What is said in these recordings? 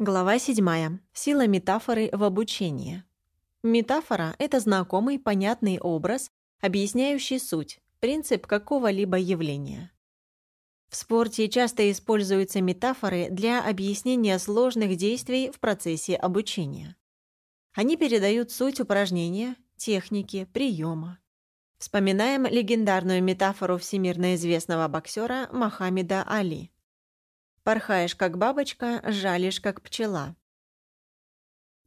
Глава 7. Сила метафоры в обучении. Метафора — это знакомый, понятный образ, объясняющий суть, принцип какого-либо явления. В спорте часто используются метафоры для объяснения сложных действий в процессе обучения. Они передают суть упражнения, техники, приема. Вспоминаем легендарную метафору всемирно известного боксера Мохаммеда Али. «Порхаешь, как бабочка, жалишь, как пчела».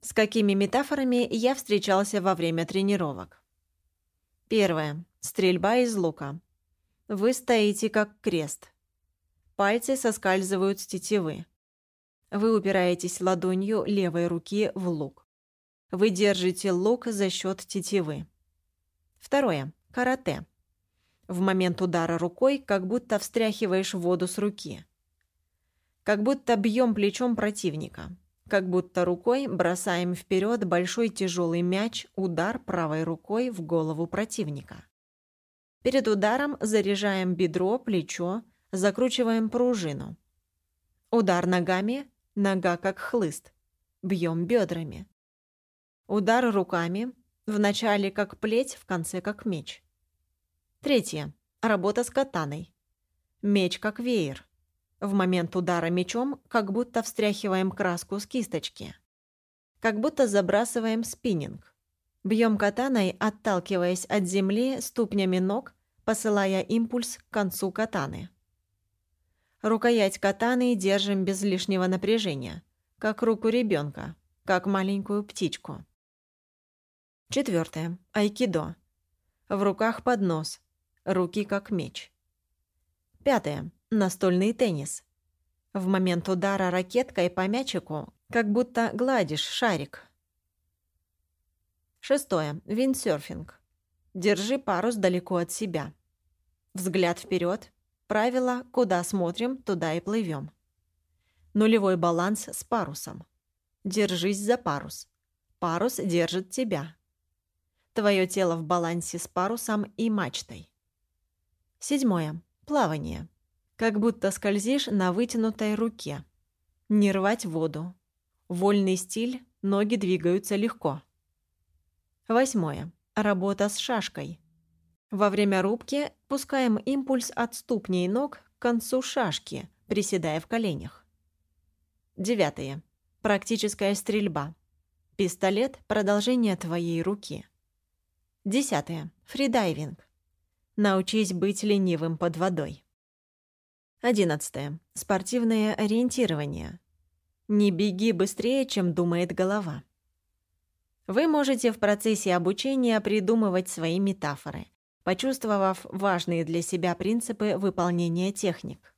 С какими метафорами я встречался во время тренировок? Первое. Стрельба из лука. Вы стоите как крест. Пальцы соскальзывают с тетивы. Вы упираетесь ладонью левой руки в лук. Вы держите лук за счет тетивы. Второе. Карате. В момент удара рукой как будто встряхиваешь воду с руки. Как будто бьем плечом противника. Как будто рукой бросаем вперед большой тяжелый мяч, удар правой рукой в голову противника. Перед ударом заряжаем бедро, плечо, закручиваем пружину. Удар ногами, нога как хлыст. Бьем бедрами. Удар руками, в начале как плеть, в конце как меч. Третье. Работа с катаной. Меч как веер. В момент удара мечом как будто встряхиваем краску с кисточки. Как будто забрасываем спиннинг. Бьем катаной, отталкиваясь от земли ступнями ног, посылая импульс к концу катаны. Рукоять катаны держим без лишнего напряжения, как руку ребенка, как маленькую птичку. Четвертое. Айкидо. В руках поднос. Руки как меч. Пятое. Настольный теннис. В момент удара ракеткой по мячику, как будто гладишь шарик. Шестое. Виндсерфинг. Держи парус далеко от себя. Взгляд вперед. Правило «куда смотрим, туда и плывем». Нулевой баланс с парусом. Держись за парус. Парус держит тебя. Твое тело в балансе с парусом и мачтой. Седьмое. Плавание. Как будто скользишь на вытянутой руке. Не рвать воду. Вольный стиль, ноги двигаются легко. Восьмое. Работа с шашкой. Во время рубки пускаем импульс от ступней ног к концу шашки, приседая в коленях. Девятое. Практическая стрельба. Пистолет – продолжение твоей руки. Десятое. Фридайвинг. Научись быть ленивым под водой. Одиннадцатое. Спортивное ориентирование. Не беги быстрее, чем думает голова. Вы можете в процессе обучения придумывать свои метафоры, почувствовав важные для себя принципы выполнения техник.